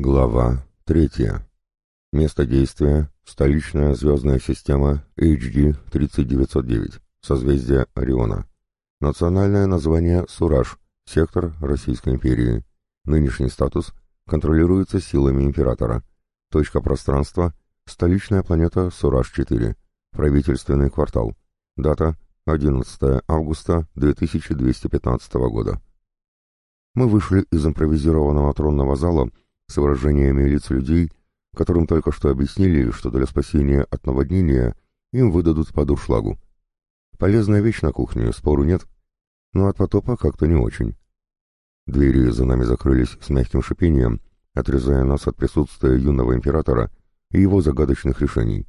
Глава третья. Место действия – столичная звездная система HD 3909, созвездие Ориона. Национальное название Сураж, сектор Российской империи. Нынешний статус контролируется силами императора. Точка пространства – столичная планета Сураж-4, правительственный квартал. Дата – 11 августа 2215 года. Мы вышли из импровизированного тронного зала – с выражениями лиц людей, которым только что объяснили, что для спасения от наводнения им выдадут по дуршлагу. Полезная вещь на кухне, спору нет, но от потопа как-то не очень. Двери за нами закрылись с мягким шипением, отрезая нас от присутствия юного императора и его загадочных решений.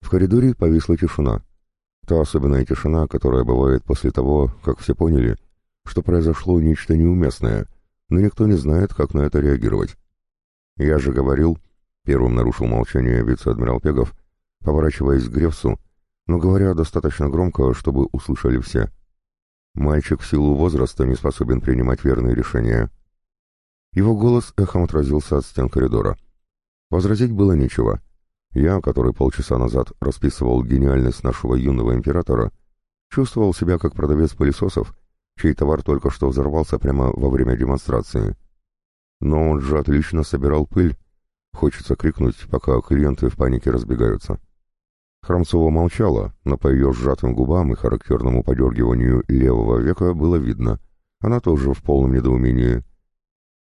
В коридоре повисла тишина. Та особенная тишина, которая бывает после того, как все поняли, что произошло нечто неуместное, но никто не знает, как на это реагировать. «Я же говорил...» — первым нарушил молчание вице-адмирал Пегов, поворачиваясь к Гревсу, но говоря достаточно громко, чтобы услышали все. «Мальчик в силу возраста не способен принимать верные решения». Его голос эхом отразился от стен коридора. Возразить было нечего. Я, который полчаса назад расписывал гениальность нашего юного императора, чувствовал себя как продавец пылесосов, чей товар только что взорвался прямо во время демонстрации. Но он же отлично собирал пыль. Хочется крикнуть, пока клиенты в панике разбегаются. Храмцова молчала, но по ее сжатым губам и характерному подергиванию левого века было видно. Она тоже в полном недоумении.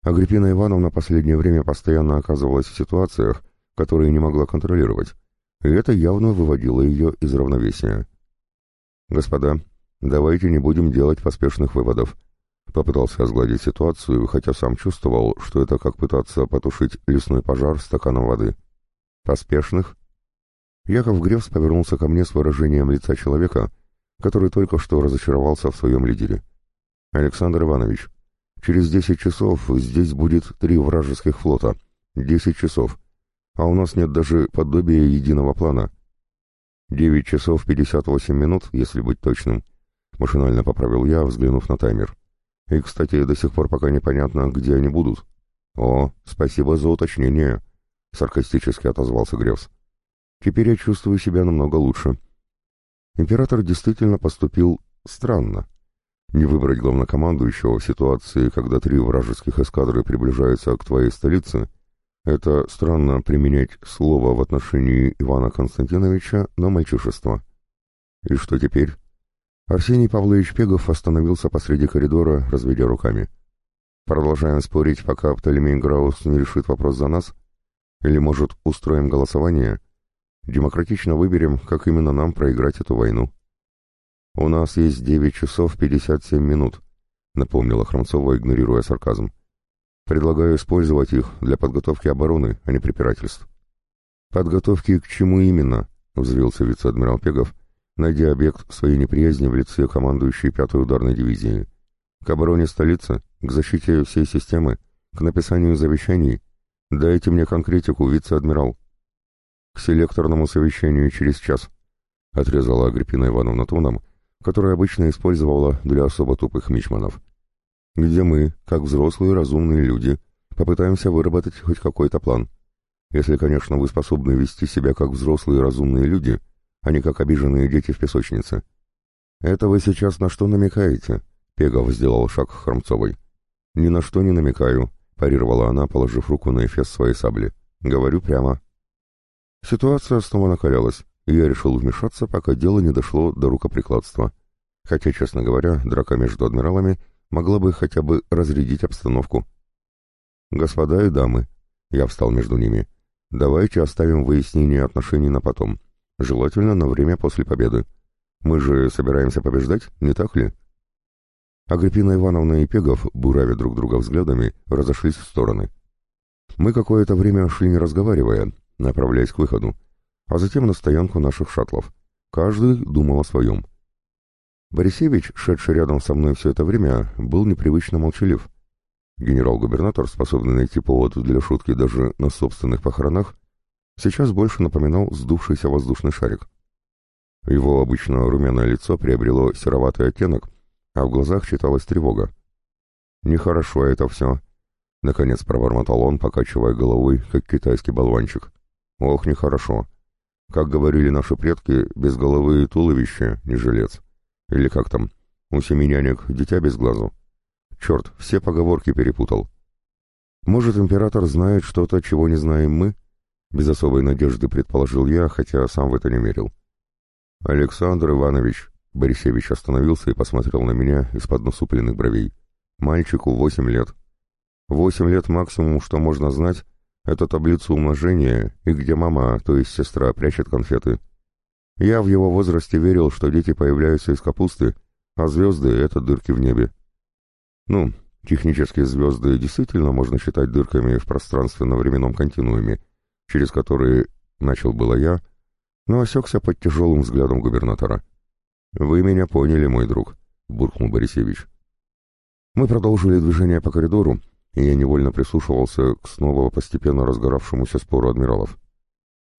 Агриппина Ивановна последнее время постоянно оказывалась в ситуациях, которые не могла контролировать, и это явно выводило ее из равновесия. «Господа, давайте не будем делать поспешных выводов», Попытался сгладить ситуацию, хотя сам чувствовал, что это как пытаться потушить лесной пожар стаканом воды. Поспешных? Яков Гревс повернулся ко мне с выражением лица человека, который только что разочаровался в своем лидере. «Александр Иванович, через десять часов здесь будет три вражеских флота. Десять часов. А у нас нет даже подобия единого плана. Девять часов пятьдесят восемь минут, если быть точным», — машинально поправил я, взглянув на таймер. И, кстати, до сих пор пока непонятно, где они будут. О, спасибо за уточнение, саркастически отозвался Гревс. Теперь я чувствую себя намного лучше. Император действительно поступил странно. Не выбрать главнокомандующего в ситуации, когда три вражеских эскадры приближаются к твоей столице, это странно применять слово в отношении Ивана Константиновича на мальчишество. И что теперь? Арсений Павлович Пегов остановился посреди коридора, разведя руками. «Продолжаем спорить, пока Птолемей Граус не решит вопрос за нас? Или, может, устроим голосование? Демократично выберем, как именно нам проиграть эту войну». «У нас есть девять часов пятьдесят семь минут», — напомнила Хромцова, игнорируя сарказм. «Предлагаю использовать их для подготовки обороны, а не препирательств». «Подготовки к чему именно?» — взвился вице-адмирал Пегов, найдя объект своей неприязни в лице командующей пятой ударной дивизии. К обороне столицы, к защите всей системы, к написанию завещаний. Дайте мне конкретику, вице-адмирал. К селекторному совещанию через час, отрезала Агриппина Ивановна тоном, который обычно использовала для особо тупых мичманов. Где мы, как взрослые разумные люди, попытаемся выработать хоть какой-то план. Если, конечно, вы способны вести себя как взрослые разумные люди — а не как обиженные дети в песочнице. «Это вы сейчас на что намекаете?» — Пегов сделал шаг к Хромцовой. «Ни на что не намекаю», — парировала она, положив руку на эфес своей сабли. «Говорю прямо». Ситуация снова накалялась, и я решил вмешаться, пока дело не дошло до рукоприкладства. Хотя, честно говоря, драка между адмиралами могла бы хотя бы разрядить обстановку. «Господа и дамы», — я встал между ними, — «давайте оставим выяснение отношений на потом. Желательно на время после победы. Мы же собираемся побеждать, не так ли? Агриппина Ивановна и Пегов, буравя друг друга взглядами, разошлись в стороны. Мы какое-то время шли не разговаривая, направляясь к выходу, а затем на стоянку наших шаттлов. Каждый думал о своем. Борисевич, шедший рядом со мной все это время, был непривычно молчалив. Генерал-губернатор, способный найти повод для шутки даже на собственных похоронах, сейчас больше напоминал сдувшийся воздушный шарик. Его обычно румяное лицо приобрело сероватый оттенок, а в глазах читалась тревога. «Нехорошо это все», Наконец пробормотал он, покачивая головой, как китайский болванчик. Ох, нехорошо. Как говорили наши предки, без головы и туловища не жилец. Или как там, у семи дитя без глазу. Черт, все поговорки перепутал. Может, император знает что-то, чего не знаем мы? Без особой надежды предположил я, хотя сам в это не верил. Александр Иванович, Борисевич остановился и посмотрел на меня из-под насупленных бровей. Мальчику восемь лет. Восемь лет максимум, что можно знать, это таблицу умножения и где мама, то есть сестра, прячет конфеты. Я в его возрасте верил, что дети появляются из капусты, а звезды — это дырки в небе. Ну, технически звезды действительно можно считать дырками в пространственно-временном континууме, через которые начал было я, но осекся под тяжелым взглядом губернатора. «Вы меня поняли, мой друг», — буркнул Борисевич. Мы продолжили движение по коридору, и я невольно прислушивался к снова постепенно разгоравшемуся спору адмиралов.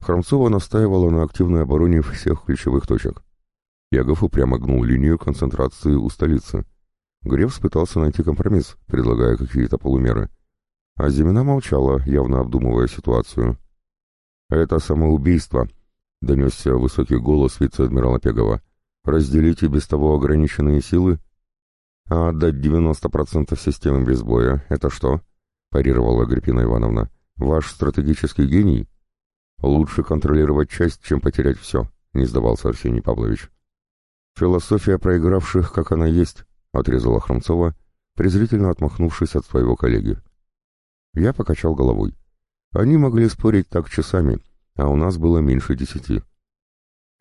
Хромцова настаивала на активной обороне всех ключевых точек. Ягов упрямо гнул линию концентрации у столицы. Грефс пытался найти компромисс, предлагая какие-то полумеры. А Зимина молчала, явно обдумывая ситуацию. «Это самоубийство», — донесся высокий голос вице-адмирала Пегова. «Разделите без того ограниченные силы «А отдать 90% системы без боя — это что?» — парировала Агриппина Ивановна. «Ваш стратегический гений?» «Лучше контролировать часть, чем потерять все», — не сдавался Арсений Павлович. «Философия проигравших, как она есть», — отрезала Хромцова, презрительно отмахнувшись от своего коллеги. Я покачал головой. Они могли спорить так часами, а у нас было меньше десяти.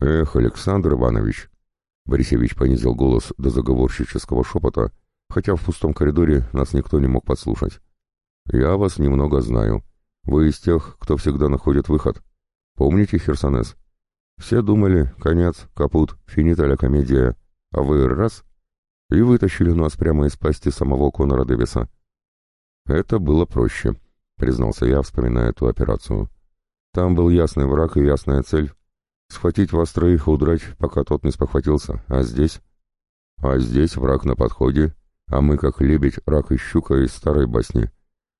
«Эх, Александр Иванович», Борисевич понизил голос до заговорщического шепота, хотя в пустом коридоре нас никто не мог подслушать. «Я вас немного знаю. Вы из тех, кто всегда находит выход. Помните, Херсонес? Все думали, конец, капут, финита комедия, а вы раз — и вытащили нас прямо из пасти самого Конора Дэвиса. Это было проще, признался я, вспоминая эту операцию. Там был ясный враг и ясная цель, Схватить вас троих и удрать, пока тот не спохватился. А здесь? А здесь враг на подходе, а мы как лебедь, рак и щука из старой басни.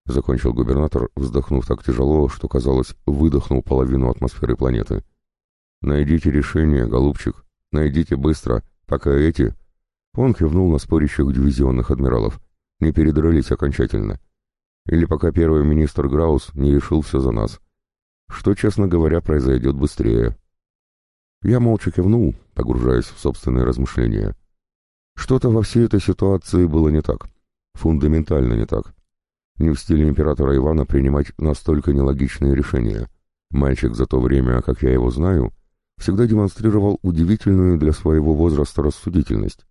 Закончил губернатор, вздохнув так тяжело, что, казалось, выдохнул половину атмосферы планеты. «Найдите решение, голубчик, найдите быстро, пока эти...» Он кивнул на спорящих дивизионных адмиралов. «Не передрались окончательно. Или пока первый министр Граус не решил все за нас. Что, честно говоря, произойдет быстрее». Я молча кивнул, погружаясь в собственные размышления. Что-то во всей этой ситуации было не так. Фундаментально не так. Не в стиле императора Ивана принимать настолько нелогичные решения. Мальчик за то время, как я его знаю, всегда демонстрировал удивительную для своего возраста рассудительность.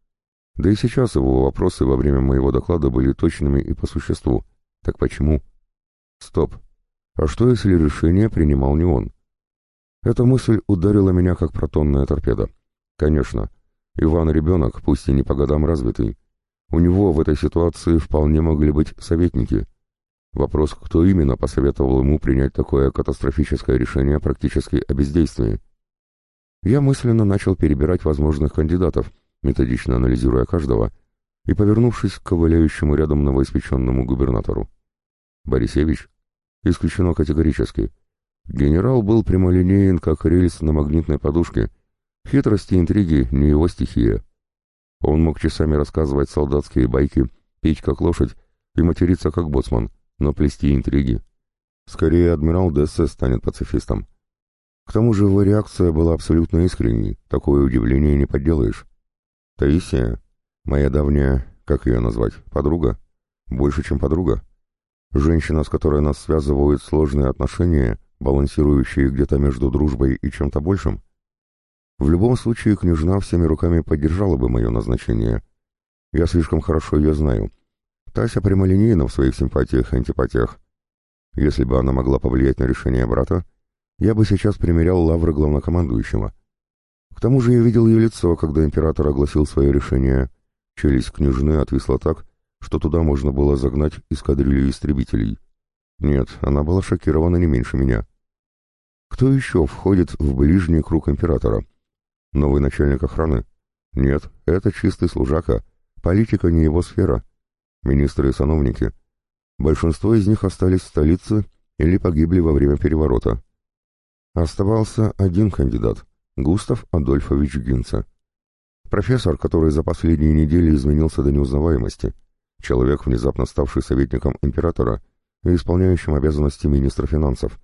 Да и сейчас его вопросы во время моего доклада были точными и по существу. Так почему? Стоп. А что, если решение принимал не он? Эта мысль ударила меня как протонная торпеда. Конечно, Иван ребенок, пусть и не по годам развитый. У него в этой ситуации вполне могли быть советники. Вопрос, кто именно посоветовал ему принять такое катастрофическое решение практически о бездействии. Я мысленно начал перебирать возможных кандидатов, методично анализируя каждого, и повернувшись к ковыляющему рядом новоиспеченному губернатору. Борисевич? Исключено категорически. Генерал был прямолинеен, как рельс на магнитной подушке. Хитрости и интриги — не его стихия. Он мог часами рассказывать солдатские байки, пить как лошадь и материться как боцман, но плести интриги. Скорее, адмирал ДСС станет пацифистом. К тому же его реакция была абсолютно искренней, такое удивление не подделаешь. Таисия, моя давняя, как ее назвать, подруга? Больше, чем подруга. Женщина, с которой нас связывают сложные отношения — балансирующие где-то между дружбой и чем-то большим? В любом случае, княжна всеми руками поддержала бы мое назначение. Я слишком хорошо ее знаю. Тася прямолинейна в своих симпатиях и антипатиях. Если бы она могла повлиять на решение брата, я бы сейчас примерял лавры главнокомандующего. К тому же я видел ее лицо, когда император огласил свое решение. Челюсть княжны отвисла так, что туда можно было загнать эскадрилью истребителей. Нет, она была шокирована не меньше меня. Кто еще входит в ближний круг императора? Новый начальник охраны? Нет, это чистый служака. Политика не его сфера. Министры и сановники. Большинство из них остались в столице или погибли во время переворота. Оставался один кандидат – Густав Адольфович Гинца. Профессор, который за последние недели изменился до неузнаваемости. Человек, внезапно ставший советником императора и исполняющим обязанности министра финансов.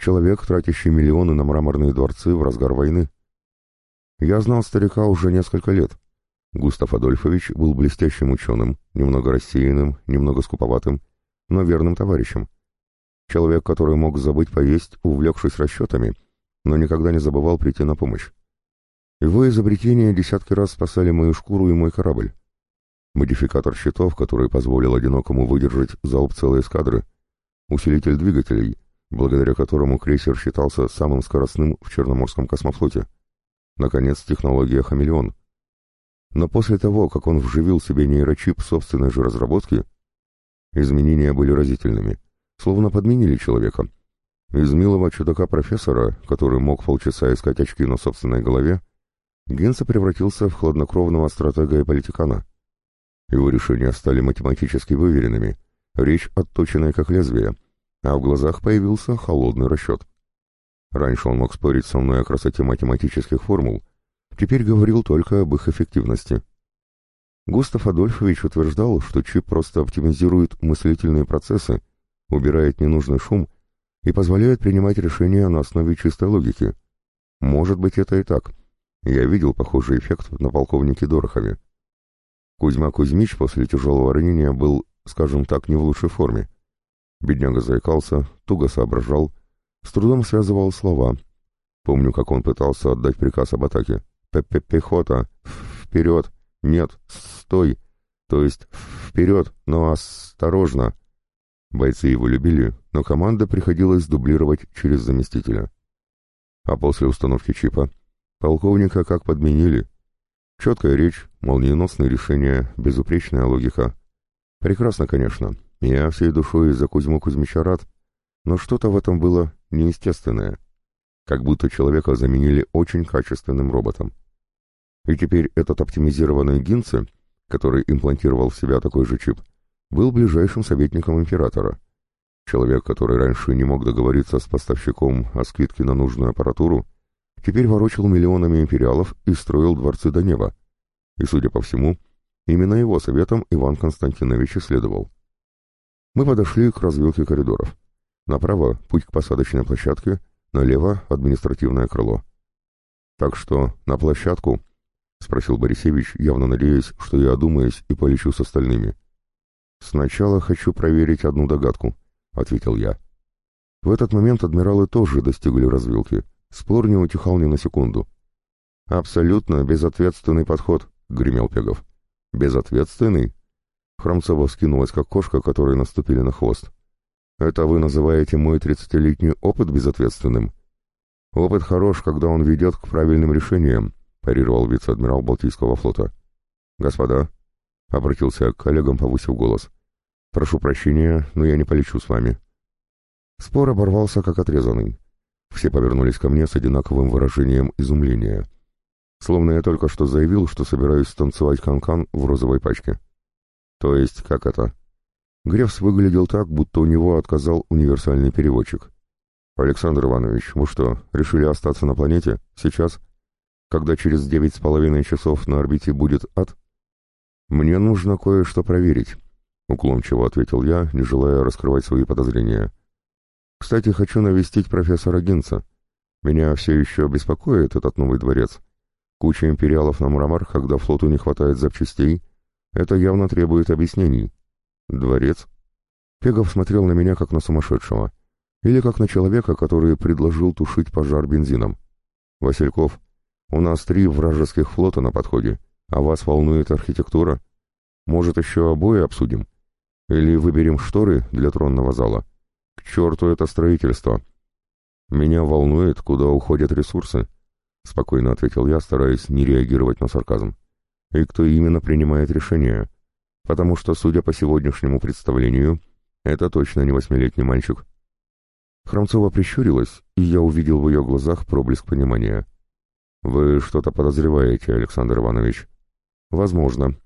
Человек, тратящий миллионы на мраморные дворцы в разгар войны. Я знал старика уже несколько лет. Густав Адольфович был блестящим ученым, немного рассеянным, немного скуповатым, но верным товарищем. Человек, который мог забыть поесть, увлекшись расчетами, но никогда не забывал прийти на помощь. Его изобретения десятки раз спасали мою шкуру и мой корабль. Модификатор щитов, который позволил одинокому выдержать залп целой эскадры, усилитель двигателей, благодаря которому крейсер считался самым скоростным в Черноморском космофлоте. Наконец, технология «Хамелеон». Но после того, как он вживил себе нейрочип собственной же разработки, изменения были разительными — словно подменили человека. Из милого чудака-профессора, который мог полчаса искать очки на собственной голове, Генса превратился в хладнокровного стратега и политикана. Его решения стали математически выверенными, речь отточенная как лезвие, а в глазах появился холодный расчет. Раньше он мог спорить со мной о красоте математических формул, теперь говорил только об их эффективности. Густав Адольфович утверждал, что чип просто оптимизирует мыслительные процессы убирает ненужный шум и позволяет принимать решения на основе чистой логики. Может быть, это и так. Я видел похожий эффект на полковнике Дорохове. Кузьма Кузьмич после тяжелого ранения был, скажем так, не в лучшей форме. Бедняга заикался, туго соображал, с трудом связывал слова. Помню, как он пытался отдать приказ об атаке. П «Пехота! Вперед! Нет! Стой!» То есть «Вперед! Но осторожно!» Бойцы его любили, но команда приходилось дублировать через заместителя. А после установки чипа полковника как подменили. Четкая речь, молниеносные решения, безупречная логика. Прекрасно, конечно. Я всей душой за Кузьму Кузьмича рад, но что-то в этом было неестественное. Как будто человека заменили очень качественным роботом. И теперь этот оптимизированный Гинце, который имплантировал в себя такой же чип, был ближайшим советником императора. Человек, который раньше не мог договориться с поставщиком о скидке на нужную аппаратуру, теперь ворочил миллионами империалов и строил дворцы до неба. И, судя по всему, именно его советом Иван Константинович исследовал. Мы подошли к развилке коридоров. Направо — путь к посадочной площадке, налево — административное крыло. «Так что, на площадку?» — спросил Борисевич, явно надеясь, что я одумаюсь и полечу с остальными. «Сначала хочу проверить одну догадку», — ответил я. В этот момент адмиралы тоже достигли развилки. Спор не утихал ни на секунду. «Абсолютно безответственный подход», — гремел Пегов. «Безответственный?» Хромцова вскинулась, как кошка, которой наступили на хвост. «Это вы называете мой тридцатилетний опыт безответственным?» «Опыт хорош, когда он ведет к правильным решениям», — парировал вице-адмирал Балтийского флота. «Господа, Обратился к коллегам, повысив голос. «Прошу прощения, но я не полечу с вами». Спор оборвался, как отрезанный. Все повернулись ко мне с одинаковым выражением изумления. Словно я только что заявил, что собираюсь станцевать канкан -кан в розовой пачке. То есть, как это? Грефс выглядел так, будто у него отказал универсальный переводчик. «Александр Иванович, вы что, решили остаться на планете? Сейчас? Когда через девять с половиной часов на орбите будет ад?» «Мне нужно кое-что проверить», — уклончиво ответил я, не желая раскрывать свои подозрения. «Кстати, хочу навестить профессора Гинца. Меня все еще беспокоит этот новый дворец. Куча империалов на Мрамор, когда флоту не хватает запчастей. Это явно требует объяснений. Дворец?» Пегов смотрел на меня как на сумасшедшего. Или как на человека, который предложил тушить пожар бензином. «Васильков, у нас три вражеских флота на подходе. А вас волнует архитектура? Может, еще обои обсудим? Или выберем шторы для тронного зала? К черту это строительство. Меня волнует, куда уходят ресурсы, — спокойно ответил я, стараясь не реагировать на сарказм. И кто именно принимает решение? Потому что, судя по сегодняшнему представлению, это точно не восьмилетний мальчик. Хромцова прищурилась, и я увидел в ее глазах проблеск понимания. «Вы что-то подозреваете, Александр Иванович?» «Возможно».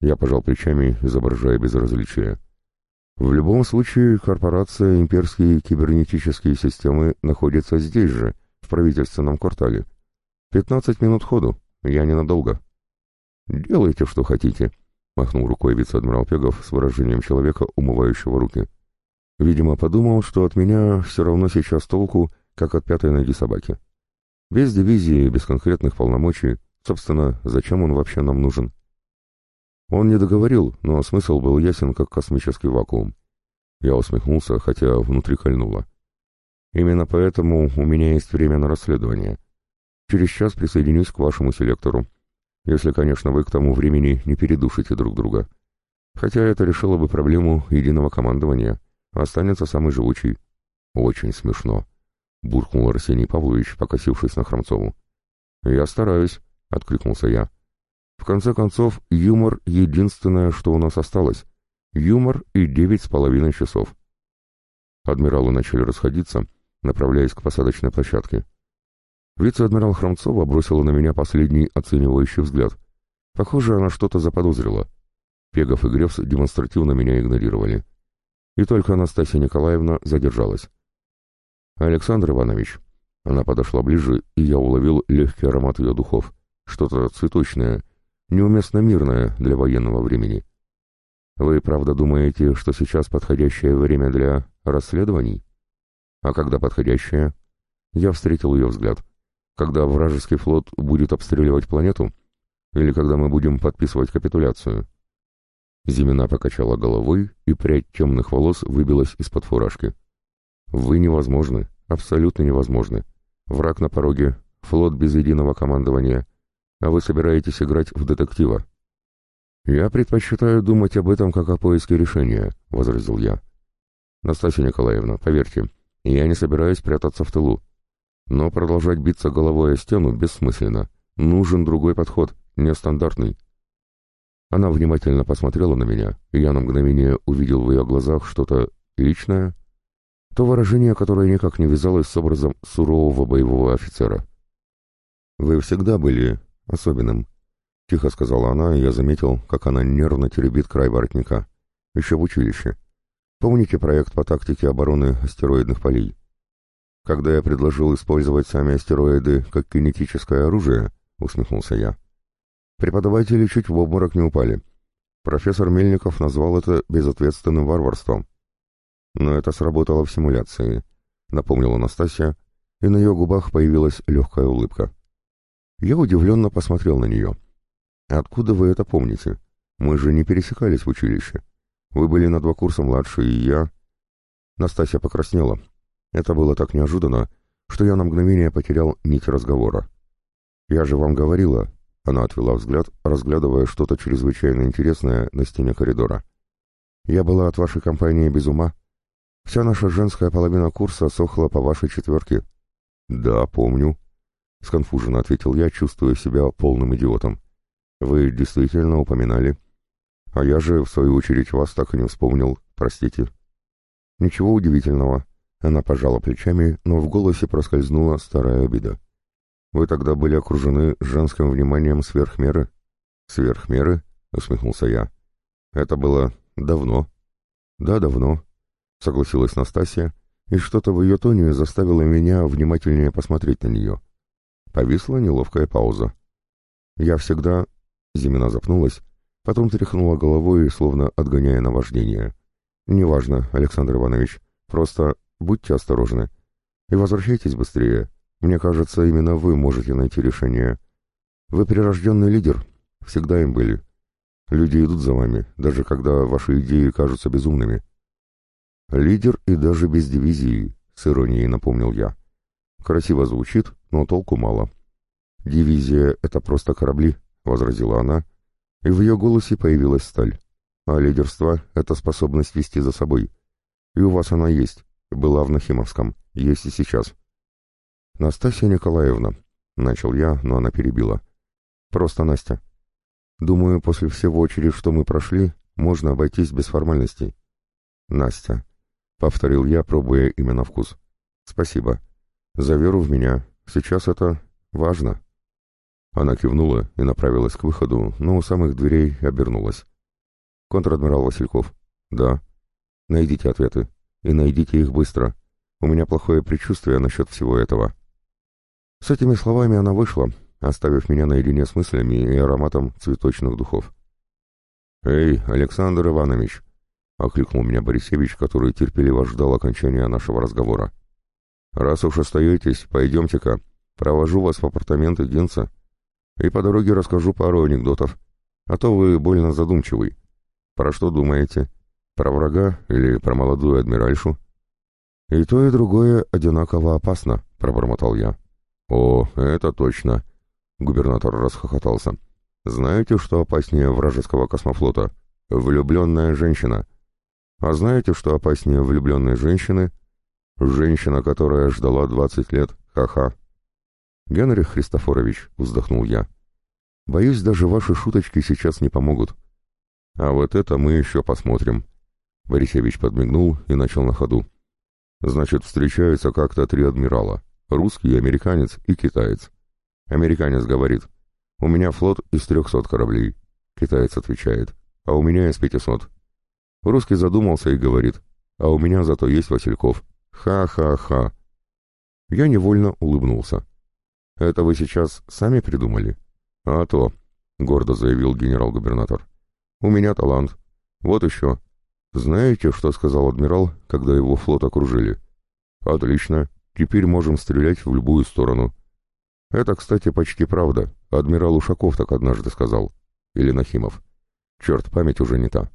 Я пожал плечами, изображая безразличие. В любом случае, корпорация «Имперские кибернетические системы» находится здесь же, в правительственном квартале. Пятнадцать минут ходу, я ненадолго. «Делайте, что хотите», — махнул рукой вице-адмирал Пегов с выражением человека, умывающего руки. Видимо, подумал, что от меня все равно сейчас толку, как от пятой ноги собаки. Без дивизии, без конкретных полномочий, собственно, зачем он вообще нам нужен? Он не договорил, но смысл был ясен, как космический вакуум. Я усмехнулся, хотя внутри кольнуло. Именно поэтому у меня есть время на расследование. Через час присоединюсь к вашему селектору. Если, конечно, вы к тому времени не передушите друг друга. Хотя это решило бы проблему единого командования. Останется самый живучий. Очень смешно. Буркнул Арсений Павлович, покосившись на Хромцову. «Я стараюсь», — откликнулся я. В конце концов, юмор — единственное, что у нас осталось. Юмор и девять с половиной часов. Адмиралы начали расходиться, направляясь к посадочной площадке. Вице-адмирал Хромцова бросила на меня последний оценивающий взгляд. Похоже, она что-то заподозрила. Пегов и Гревс демонстративно меня игнорировали. И только Анастасия Николаевна задержалась. «Александр Иванович». Она подошла ближе, и я уловил легкий аромат ее духов. Что-то цветочное, неуместно мирное для военного времени. Вы правда думаете, что сейчас подходящее время для расследований? А когда подходящее? Я встретил ее взгляд. Когда вражеский флот будет обстреливать планету? Или когда мы будем подписывать капитуляцию? Зимина покачала головой, и прядь темных волос выбилась из-под фуражки. Вы невозможны, абсолютно невозможны. Враг на пороге, флот без единого командования, а вы собираетесь играть в детектива. «Я предпочитаю думать об этом как о поиске решения», — возразил я. «Настасья Николаевна, поверьте, я не собираюсь прятаться в тылу. Но продолжать биться головой о стену бессмысленно. Нужен другой подход, нестандартный». Она внимательно посмотрела на меня, и я на мгновение увидел в ее глазах что-то личное, то выражение, которое никак не вязалось с образом сурового боевого офицера. «Вы всегда были особенным», — тихо сказала она, и я заметил, как она нервно теребит край воротника. «Еще в училище. Помните проект по тактике обороны астероидных полей? Когда я предложил использовать сами астероиды как кинетическое оружие, — усмехнулся я, — преподаватели чуть в обморок не упали. Профессор Мельников назвал это безответственным варварством. Но это сработало в симуляции, — напомнила Настасья, и на ее губах появилась легкая улыбка. Я удивленно посмотрел на нее. «Откуда вы это помните? Мы же не пересекались в училище. Вы были на два курса младше, и я...» Настасья покраснела. Это было так неожиданно, что я на мгновение потерял нить разговора. «Я же вам говорила...» Она отвела взгляд, разглядывая что-то чрезвычайно интересное на стене коридора. «Я была от вашей компании без ума. Вся наша женская половина курса сохла по вашей четверке». «Да, помню», — сконфуженно ответил я, чувствуя себя полным идиотом. «Вы действительно упоминали. А я же, в свою очередь, вас так и не вспомнил. Простите». «Ничего удивительного». Она пожала плечами, но в голосе проскользнула старая обида. «Вы тогда были окружены женским вниманием сверх меры?» «Сверх меры?» — усмехнулся я. «Это было давно». «Да, давно», — согласилась Настасья, и что-то в ее тоне заставило меня внимательнее посмотреть на нее. Повисла неловкая пауза. Я всегда... Зимина запнулась, потом тряхнула головой, словно отгоняя наваждение. «Неважно, Александр Иванович, просто будьте осторожны. И возвращайтесь быстрее. Мне кажется, именно вы можете найти решение. Вы прирожденный лидер, всегда им были. Люди идут за вами, даже когда ваши идеи кажутся безумными». «Лидер и даже без дивизии», — с иронией напомнил я. «Красиво звучит, но толку мало. «Дивизия — это просто корабли», — возразила она, и в ее голосе появилась сталь. «А лидерство — это способность вести за собой. И у вас она есть, была в Нахимовском, есть и сейчас». «Настасья Николаевна», — начал я, но она перебила. «Просто Настя. Думаю, после всего, через что мы прошли, можно обойтись без формальностей». «Настя», — повторил я, пробуя имя на вкус. «Спасибо. За веру в меня, Сейчас это важно. Она кивнула и направилась к выходу, но у самых дверей обернулась. «Контр-адмирал Васильков?» «Да». найдите ответы. И найдите их быстро. У меня плохое предчувствие насчет всего этого». С этими словами она вышла, оставив меня наедине с мыслями и ароматом цветочных духов. «Эй, Александр Иванович!» — окликнул меня Борисевич, который терпеливо ждал окончания нашего разговора. «Раз уж остаетесь, пойдемте-ка, провожу вас в апартаменты Гинца и по дороге расскажу пару анекдотов, а то вы больно задумчивый. Про что думаете? Про врага или про молодую адмиральшу?» «И то, и другое одинаково опасно», — пробормотал я. «О, это точно!» — губернатор расхохотался. «Знаете, что опаснее вражеского космофлота? Влюбленная женщина. А знаете, что опаснее влюбленной женщины? Женщина, которая ждала двадцать лет. Ха-ха!» «Генрих Христофорович», — вздохнул я, — «боюсь, даже ваши шуточки сейчас не помогут». «А вот это мы еще посмотрим». Борисевич подмигнул и начал на ходу. «Значит, встречаются как-то три адмирала. Русский, американец и китаец. Американец говорит, «У меня флот из трехсот кораблей». Китаец отвечает, «А у меня из пятисот». Русский задумался и говорит, «А у меня зато есть Васильков». Ха-ха-ха. Я невольно улыбнулся. «Это вы сейчас сами придумали?» «А то», — гордо заявил генерал-губернатор. «У меня талант. Вот еще. Знаете, что сказал адмирал, когда его флот окружили?» «Отлично. Теперь можем стрелять в любую сторону. Это, кстати, почти правда. Адмирал Ушаков так однажды сказал. Или Нахимов. Черт, память уже не та.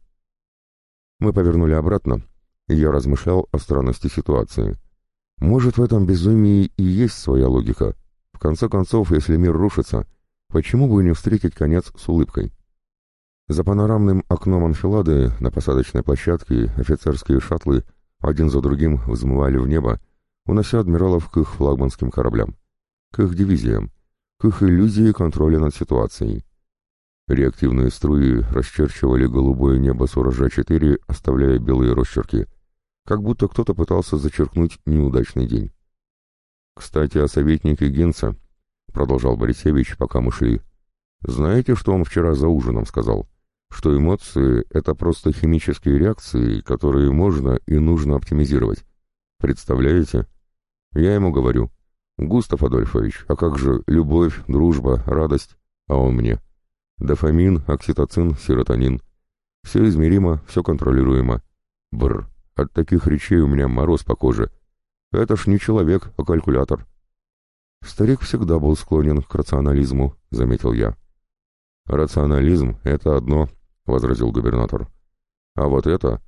Мы повернули обратно, я размышлял о странности ситуации. Может, в этом безумии и есть своя логика. В конце концов, если мир рушится, почему бы не встретить конец с улыбкой? За панорамным окном анфилады на посадочной площадке офицерские шаттлы один за другим взмывали в небо, унося адмиралов к их флагманским кораблям, к их дивизиям, к их иллюзии контроля над ситуацией. Реактивные струи расчерчивали голубое небо Суража-4, оставляя белые росчерки, как будто кто-то пытался зачеркнуть неудачный день. «Кстати, о советнике Генца», — продолжал Борисевич, пока мы шли. «Знаете, что он вчера за ужином сказал? Что эмоции — это просто химические реакции, которые можно и нужно оптимизировать. Представляете?» Я ему говорю, «Густав Адольфович, а как же любовь, дружба, радость?» А он мне, «Дофамин, окситоцин, серотонин. Все измеримо, все контролируемо. Бр, от таких речей у меня мороз по коже. Это ж не человек, а калькулятор». «Старик всегда был склонен к рационализму», — заметил я. «Рационализм — это одно», — возразил губернатор. «А вот это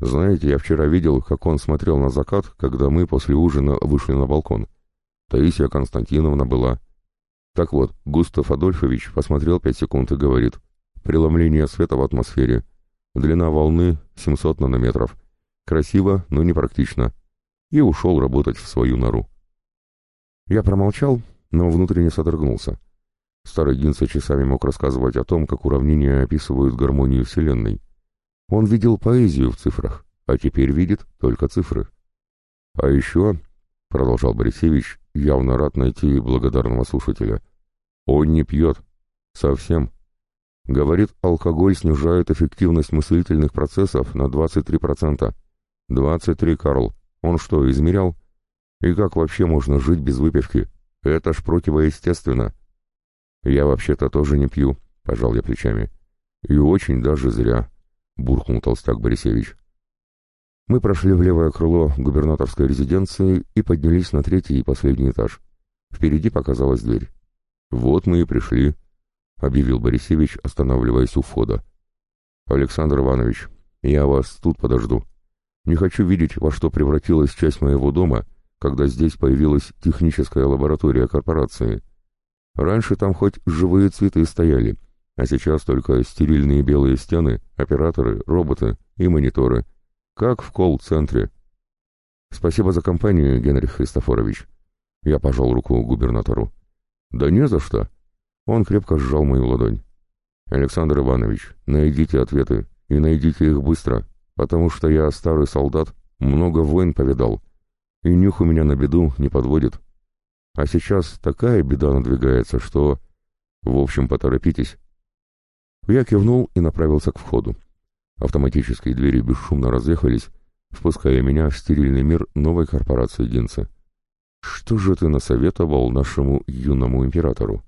знаете, я вчера видел, как он смотрел на закат, когда мы после ужина вышли на балкон. Таисия Константиновна была. Так вот, Густав Адольфович посмотрел пять секунд и говорит, преломление света в атмосфере, длина волны 700 нанометров. Красиво, но непрактично. И ушел работать в свою нору. Я промолчал, но внутренне содрогнулся. Старый Гинса часами мог рассказывать о том, как уравнения описывают гармонию Вселенной. Он видел поэзию в цифрах, а теперь видит только цифры. А еще, — продолжал Борисевич, явно рад найти благодарного слушателя, — он не пьет. Совсем. Говорит, алкоголь снижает эффективность мыслительных процессов на 23%. 23, Карл. Он что, измерял? И как вообще можно жить без выпивки? Это ж противоестественно. Я вообще-то тоже не пью, пожал я плечами. И очень даже зря буркнул толстяк Борисевич. Мы прошли в левое крыло губернаторской резиденции и поднялись на третий и последний этаж. Впереди показалась дверь. «Вот мы и пришли», — объявил Борисевич, останавливаясь у входа. «Александр Иванович, я вас тут подожду. Не хочу видеть, во что превратилась часть моего дома, когда здесь появилась техническая лаборатория корпорации. Раньше там хоть живые цветы стояли, а сейчас только стерильные белые стены, операторы, роботы и мониторы. Как в колл-центре. Спасибо за компанию, Генрих Христофорович. Я пожал руку губернатору. Да не за что. Он крепко сжал мою ладонь. Александр Иванович, найдите ответы, и найдите их быстро, потому что я старый солдат, много войн повидал, и нюх у меня на беду не подводит. А сейчас такая беда надвигается, что... В общем, поторопитесь. Я кивнул и направился к входу. Автоматические двери бесшумно разъехались, впуская меня в стерильный мир новой корпорации Гинца. Что же ты насоветовал нашему юному императору?